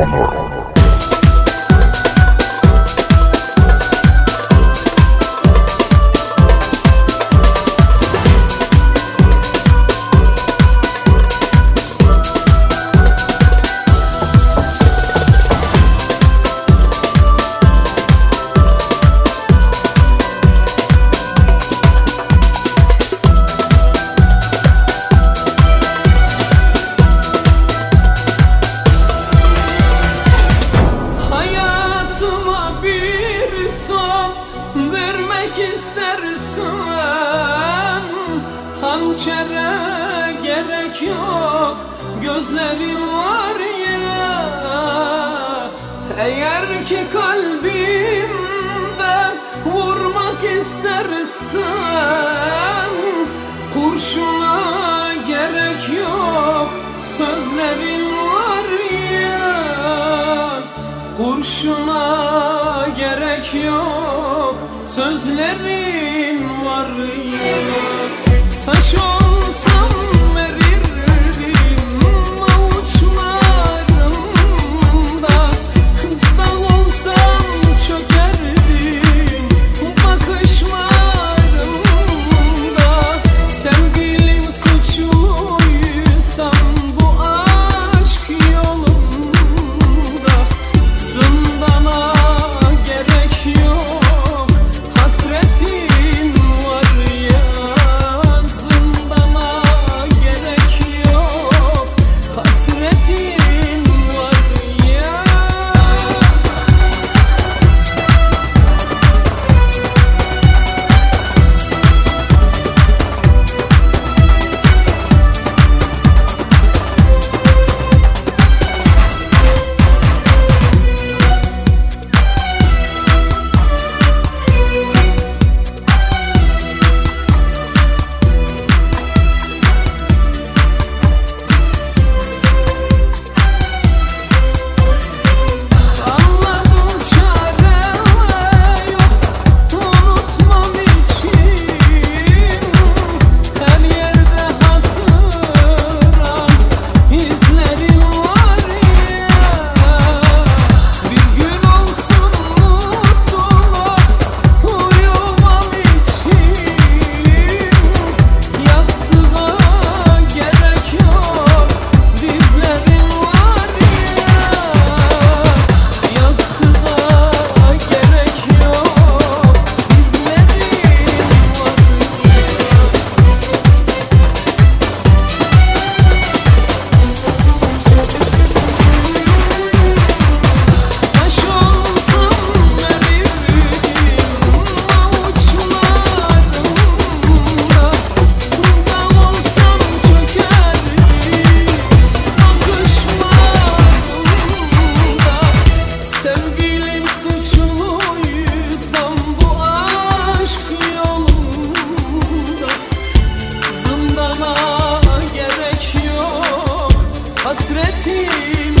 on Earth. istersen Hançere gerek yok Gözlerim var ya. Eğer ki kalbimden Vurmak istersen Kurşuna gerek yok Sözlerim var ya. Kurşuna gerek yok sözlerim hasretim.